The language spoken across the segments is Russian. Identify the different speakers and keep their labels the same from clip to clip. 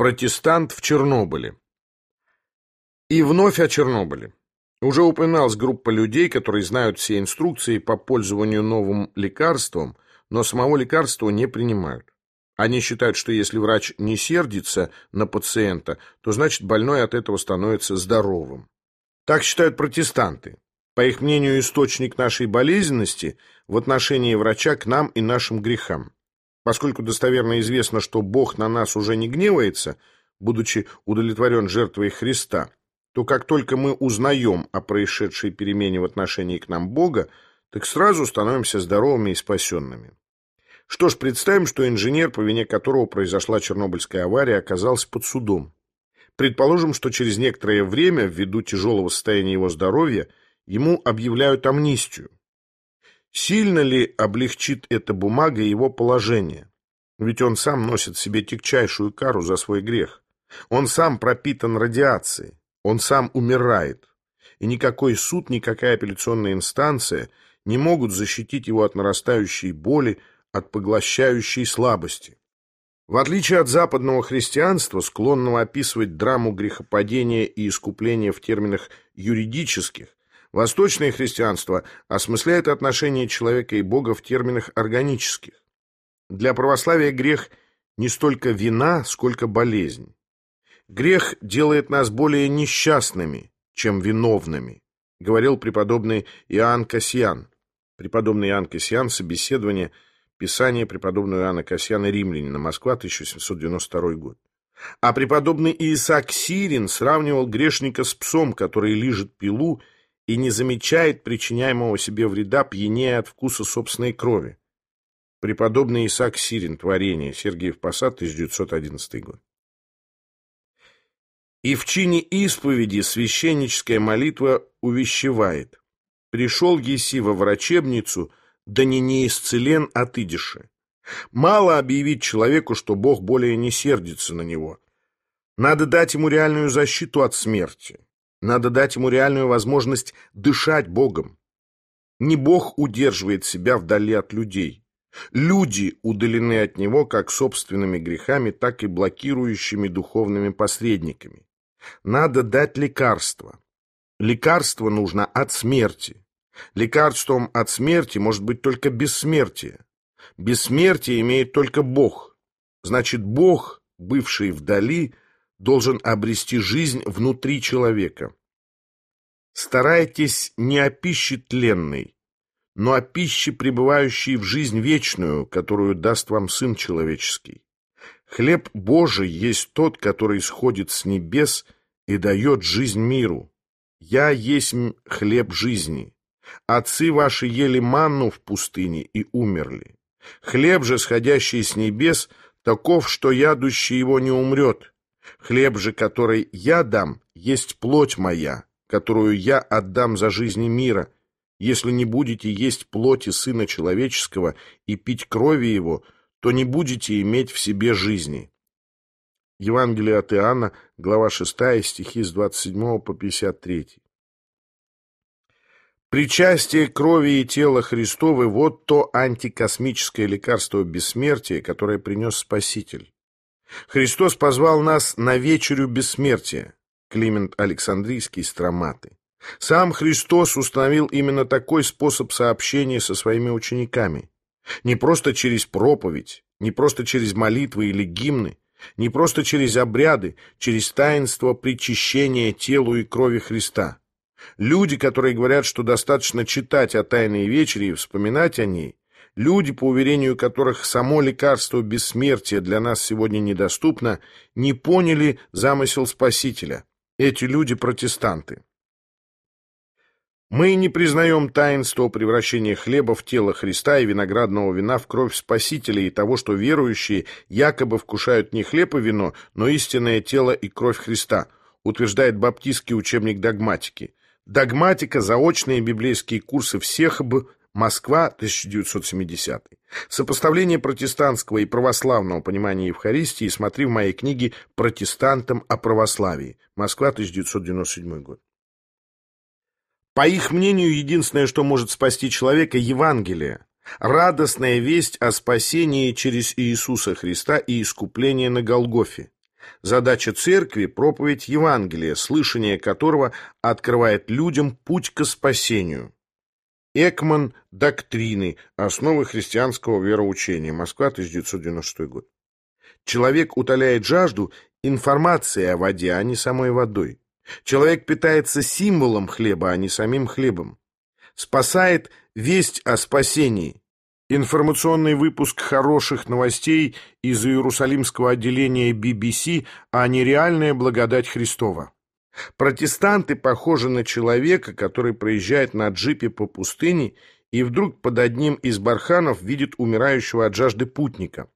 Speaker 1: Протестант в Чернобыле. И вновь о Чернобыле. Уже упоминалась группа людей, которые знают все инструкции по пользованию новым лекарством, но самого лекарства не принимают. Они считают, что если врач не сердится на пациента, то значит больной от этого становится здоровым. Так считают протестанты. По их мнению, источник нашей болезненности в отношении врача к нам и нашим грехам. Поскольку достоверно известно, что Бог на нас уже не гневается, будучи удовлетворен жертвой Христа, то как только мы узнаем о происшедшей перемене в отношении к нам Бога, так сразу становимся здоровыми и спасенными. Что ж, представим, что инженер, по вине которого произошла Чернобыльская авария, оказался под судом. Предположим, что через некоторое время, ввиду тяжелого состояния его здоровья, ему объявляют амнистию. Сильно ли облегчит эта бумага его положение? Ведь он сам носит себе тягчайшую кару за свой грех. Он сам пропитан радиацией. Он сам умирает. И никакой суд, никакая апелляционная инстанция не могут защитить его от нарастающей боли, от поглощающей слабости. В отличие от западного христианства, склонного описывать драму грехопадения и искупления в терминах юридических, Восточное христианство осмысляет отношения человека и Бога в терминах органических. Для православия грех не столько вина, сколько болезнь. Грех делает нас более несчастными, чем виновными, говорил преподобный Иоанн Касьян. Преподобный Иоанн Касьян, собеседование, писание преподобного Иоанна Касьяна «Римлянина», Москва, 1792 год. А преподобный Исаак Сирин сравнивал грешника с псом, который лижет пилу и не замечает причиняемого себе вреда, пьянее от вкуса собственной крови. Преподобный Исаак Сирин, Творение, Сергиев Посад, 1911 год. И в чине исповеди священническая молитва увещевает. «Пришел Еси во врачебницу, да не не исцелен от идиши». Мало объявить человеку, что Бог более не сердится на него. Надо дать ему реальную защиту от смерти. Надо дать ему реальную возможность дышать Богом. Не Бог удерживает себя вдали от людей. Люди удалены от него как собственными грехами, так и блокирующими духовными посредниками. Надо дать лекарство. Лекарство нужно от смерти. Лекарством от смерти может быть только бессмертие. Бессмертие имеет только Бог. Значит, Бог, бывший вдали, должен обрести жизнь внутри человека. Старайтесь не о пище тленной, но о пище, пребывающей в жизнь вечную, которую даст вам Сын Человеческий. Хлеб Божий есть тот, который сходит с небес и дает жизнь миру. Я есть хлеб жизни. Отцы ваши ели манну в пустыне и умерли. Хлеб же, сходящий с небес, таков, что ядущий его не умрет. Хлеб же, который я дам, есть плоть моя, которую я отдам за жизни мира. Если не будете есть плоти Сына Человеческого и пить крови Его, то не будете иметь в себе жизни». Евангелие от Иоанна, глава 6, стихи с 27 по 53. Причастие крови и тела Христовы – вот то антикосмическое лекарство бессмертия, которое принес Спаситель. Христос позвал нас на вечерю бессмертия. Климент Александрийский, Строматы. Сам Христос установил именно такой способ сообщения со своими учениками. Не просто через проповедь, не просто через молитвы или гимны, не просто через обряды, через таинство причащения телу и крови Христа. Люди, которые говорят, что достаточно читать о Тайной Вечере и вспоминать о ней, Люди, по уверению которых само лекарство бессмертия для нас сегодня недоступно, не поняли замысел Спасителя. Эти люди протестанты. Мы не признаем таинство превращения хлеба в тело Христа и виноградного вина в кровь Спасителя и того, что верующие якобы вкушают не хлеб и вино, но истинное тело и кровь Христа, утверждает баптистский учебник догматики. Догматика – заочные библейские курсы всех бы Москва, 1970. Сопоставление протестантского и православного понимания Евхаристии смотри в моей книге «Протестантам о православии». Москва, 1997 год. По их мнению, единственное, что может спасти человека – Евангелие. Радостная весть о спасении через Иисуса Христа и искупление на Голгофе. Задача церкви – проповедь Евангелия, слышание которого открывает людям путь к спасению. Экман «Доктрины. Основы христианского вероучения. Москва, 1996 год». Человек утоляет жажду информацией о воде, а не самой водой. Человек питается символом хлеба, а не самим хлебом. Спасает весть о спасении. Информационный выпуск хороших новостей из Иерусалимского отделения BBC, а не реальная благодать Христова. Протестанты похожи на человека, который проезжает на джипе по пустыне и вдруг под одним из барханов видит умирающего от жажды путника.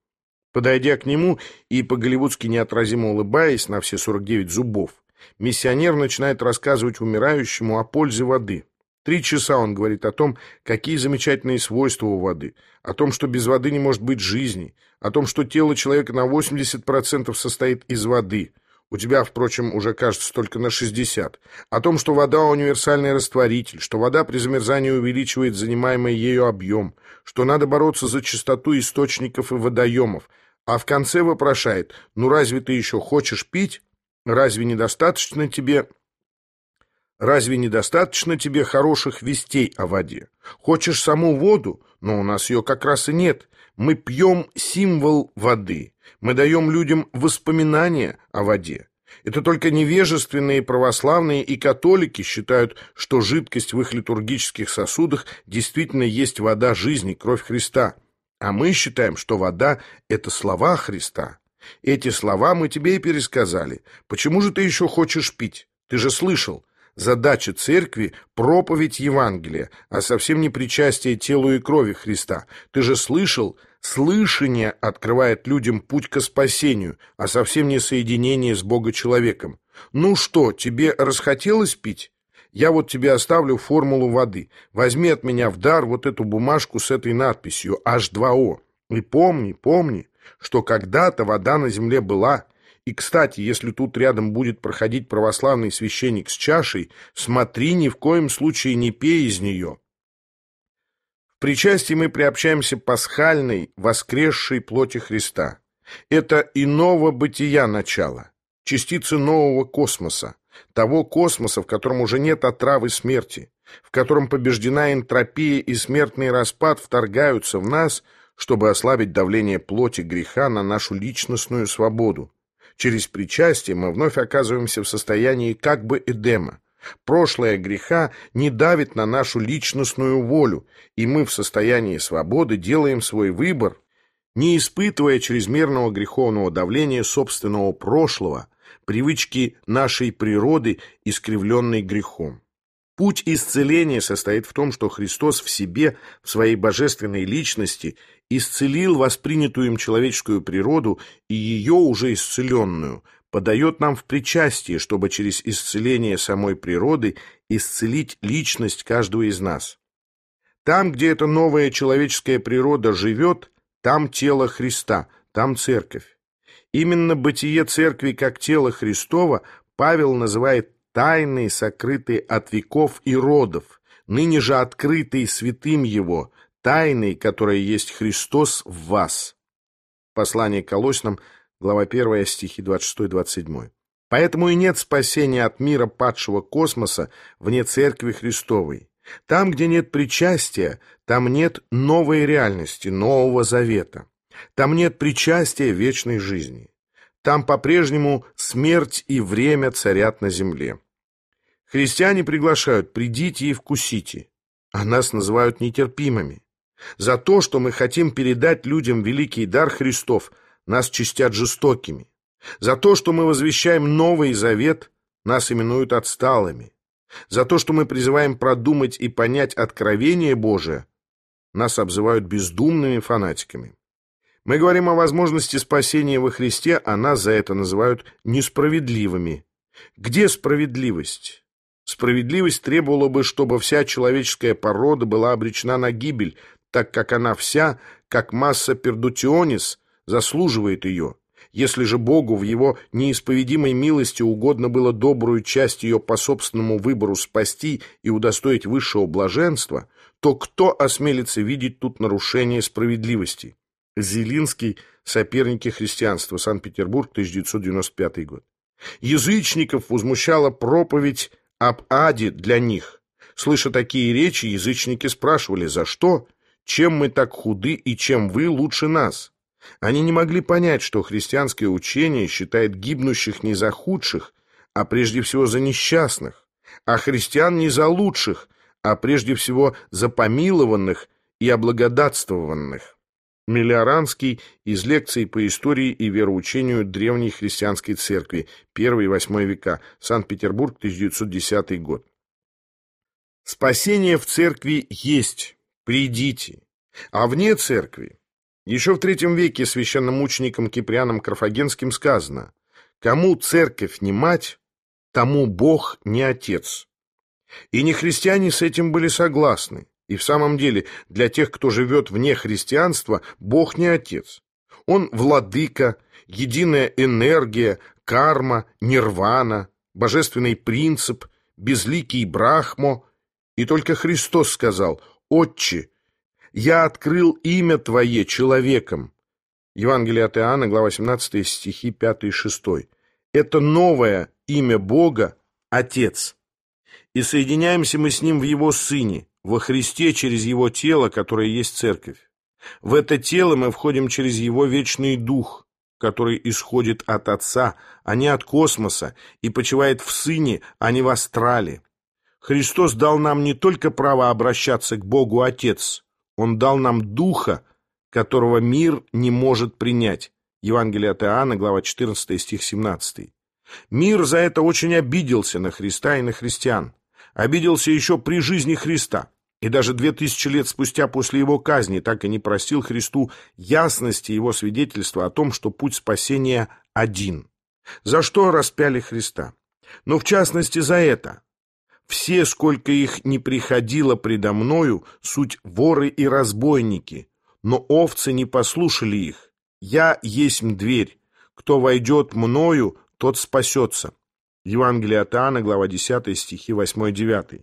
Speaker 1: Подойдя к нему и по-голливудски неотразимо улыбаясь на все 49 зубов, миссионер начинает рассказывать умирающему о пользе воды. Три часа он говорит о том, какие замечательные свойства у воды, о том, что без воды не может быть жизни, о том, что тело человека на 80% состоит из воды – у тебя, впрочем, уже кажется только на 60. О том, что вода – универсальный растворитель, что вода при замерзании увеличивает занимаемый ею объем, что надо бороться за чистоту источников и водоемов. А в конце вопрошает, ну разве ты еще хочешь пить? Разве недостаточно тебе... Разве недостаточно тебе хороших вестей о воде? Хочешь саму воду? Но у нас ее как раз и нет. Мы пьем символ воды. Мы даем людям воспоминания о воде. Это только невежественные православные и католики считают, что жидкость в их литургических сосудах действительно есть вода жизни, кровь Христа. А мы считаем, что вода – это слова Христа. Эти слова мы тебе и пересказали. Почему же ты еще хочешь пить? Ты же слышал. Задача церкви – проповедь Евангелия, а совсем не причастие телу и крови Христа. Ты же слышал – Слышание открывает людям путь к спасению, а совсем не соединение с Бога-человеком. Ну что, тебе расхотелось пить? Я вот тебе оставлю формулу воды. Возьми от меня в дар вот эту бумажку с этой надписью H2O. И помни, помни, что когда-то вода на земле была. И, кстати, если тут рядом будет проходить православный священник с чашей, смотри, ни в коем случае не пей из нее. В причастии мы приобщаемся пасхальной, воскресшей плоти Христа. Это иного бытия начало, частицы нового космоса, того космоса, в котором уже нет отравы смерти, в котором побеждена энтропия и смертный распад вторгаются в нас, чтобы ослабить давление плоти греха на нашу личностную свободу. Через причастие мы вновь оказываемся в состоянии как бы Эдема, Прошлое греха не давит на нашу личностную волю, и мы в состоянии свободы делаем свой выбор, не испытывая чрезмерного греховного давления собственного прошлого, привычки нашей природы, искривленной грехом. Путь исцеления состоит в том, что Христос в себе, в своей божественной личности, исцелил воспринятую им человеческую природу и ее уже исцеленную, подает нам в причастие, чтобы через исцеление самой природы исцелить личность каждого из нас. Там, где эта новая человеческая природа живет, там тело Христа, там церковь. Именно бытие церкви как тело Христова Павел называет тайной, сокрытой от веков и родов, ныне же открытой святым его, тайной, которая есть Христос в вас. Послание к Колосинам, глава 1, стихи 26-27. Поэтому и нет спасения от мира падшего космоса вне Церкви Христовой. Там, где нет причастия, там нет новой реальности, нового завета. Там нет причастия вечной жизни. Там по-прежнему смерть и время царят на земле. Христиане приглашают «придите и вкусите», а нас называют нетерпимыми. За то, что мы хотим передать людям великий дар Христов – нас чистят жестокими. За то, что мы возвещаем Новый Завет, нас именуют отсталыми. За то, что мы призываем продумать и понять откровение Божие, нас обзывают бездумными фанатиками. Мы говорим о возможности спасения во Христе, а нас за это называют несправедливыми. Где справедливость? Справедливость требовала бы, чтобы вся человеческая порода была обречена на гибель, так как она вся, как масса пердутионис, заслуживает ее. Если же Богу в его неисповедимой милости угодно было добрую часть ее по собственному выбору спасти и удостоить высшего блаженства, то кто осмелится видеть тут нарушение справедливости? Зелинский «Соперники христианства. Санкт-Петербург, 1995 год». Язычников возмущала проповедь об аде для них. Слыша такие речи, язычники спрашивали, за что, чем мы так худы и чем вы лучше нас. Они не могли понять, что христианское учение считает гибнущих не за худших, а прежде всего за несчастных, а христиан не за лучших, а прежде всего за помилованных и облагодатствованных. Мелиоранский из лекций по истории и вероучению древней христианской церкви, 1 и 8 века, Санкт-Петербург, 1910 год. Спасение в церкви есть, придите, а вне церкви. Еще в третьем веке священномучеником Киприаном Карфагенским сказано «Кому церковь не мать, тому Бог не отец». И не христиане с этим были согласны. И в самом деле, для тех, кто живет вне христианства, Бог не Отец. Он владыка, единая энергия, карма, нирвана, божественный принцип, безликий брахмо. И только Христос сказал «Отче, я открыл имя Твое человеком». Евангелие от Иоанна, глава 17, стихи 5 и 6. Это новое имя Бога – Отец. И соединяемся мы с Ним в Его Сыне – во Христе через Его тело, которое есть Церковь. В это тело мы входим через Его вечный Дух, который исходит от Отца, а не от космоса, и почивает в Сыне, а не в астрале. Христос дал нам не только право обращаться к Богу Отец, Он дал нам Духа, которого мир не может принять. Евангелие от Иоанна, глава 14, стих 17. Мир за это очень обиделся на Христа и на христиан. Обиделся еще при жизни Христа и даже две тысячи лет спустя после его казни так и не простил Христу ясности его свидетельства о том, что путь спасения один. За что распяли Христа? Но в частности за это. Все, сколько их не приходило предо мною, суть воры и разбойники, но овцы не послушали их. Я есть дверь. Кто войдет мною, тот спасется. Евангелие от Иоанна, глава 10, стихи 8-9.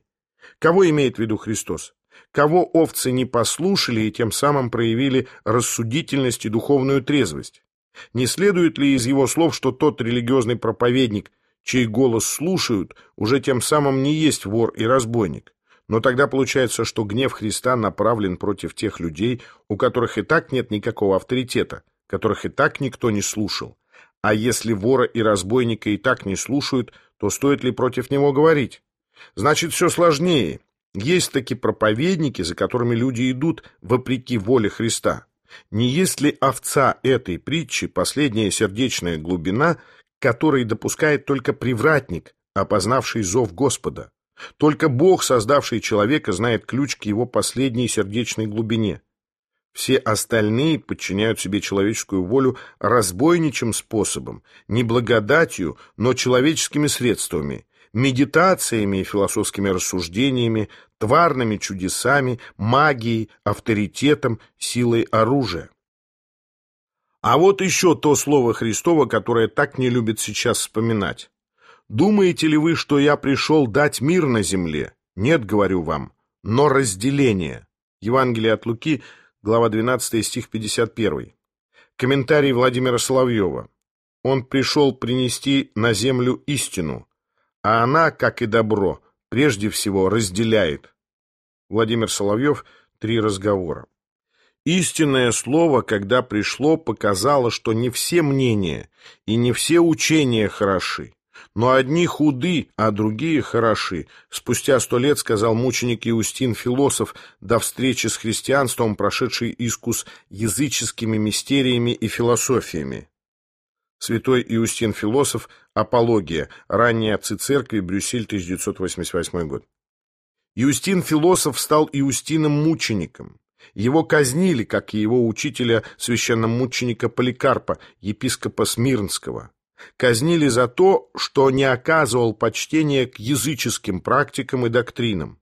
Speaker 1: Кого имеет в виду Христос? Кого овцы не послушали и тем самым проявили рассудительность и духовную трезвость? Не следует ли из его слов, что тот религиозный проповедник, чей голос слушают, уже тем самым не есть вор и разбойник? Но тогда получается, что гнев Христа направлен против тех людей, у которых и так нет никакого авторитета, которых и так никто не слушал. А если вора и разбойника и так не слушают, то стоит ли против него говорить? Значит, все сложнее. Есть такие проповедники, за которыми люди идут вопреки воле Христа. Не есть ли овца этой притчи последняя сердечная глубина, которой допускает только привратник, опознавший зов Господа? Только Бог, создавший человека, знает ключ к его последней сердечной глубине. Все остальные подчиняют себе человеческую волю разбойничьим способом, не благодатью, но человеческими средствами, медитациями и философскими рассуждениями, тварными чудесами, магией, авторитетом, силой оружия. А вот еще то слово Христово, которое так не любят сейчас вспоминать. «Думаете ли вы, что я пришел дать мир на земле? Нет, говорю вам, но разделение». Евангелие от Луки, глава 12, стих 51. Комментарий Владимира Соловьева. Он пришел принести на землю истину, а она, как и добро, прежде всего разделяет. Владимир Соловьев «Три разговора». Истинное слово, когда пришло, показало, что не все мнения и не все учения хороши, но одни худы, а другие хороши. Спустя сто лет сказал мученик Иустин Философ, до встречи с христианством, прошедший искус языческими мистериями и философиями. Святой Иустин Философ, Апология, ранние отцы церкви, Брюссель, 1988 год. Иустин Философ стал Иустином-мучеником. Его казнили, как и его учителя, священномученика Поликарпа, епископа Смирнского. Казнили за то, что не оказывал почтения к языческим практикам и доктринам.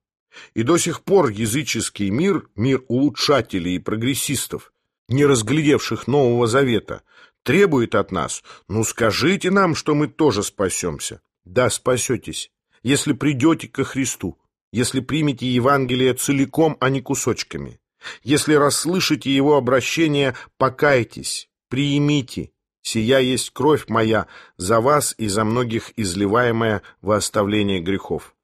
Speaker 1: И до сих пор языческий мир, мир улучшателей и прогрессистов, не разглядевших Нового Завета, требует от нас, ну скажите нам, что мы тоже спасемся. Да, спасетесь, если придете ко Христу, если примете Евангелие целиком, а не кусочками, Если расслышите его обращение, покайтесь, приимите, сия есть кровь моя за вас и за многих изливаемая во оставление грехов.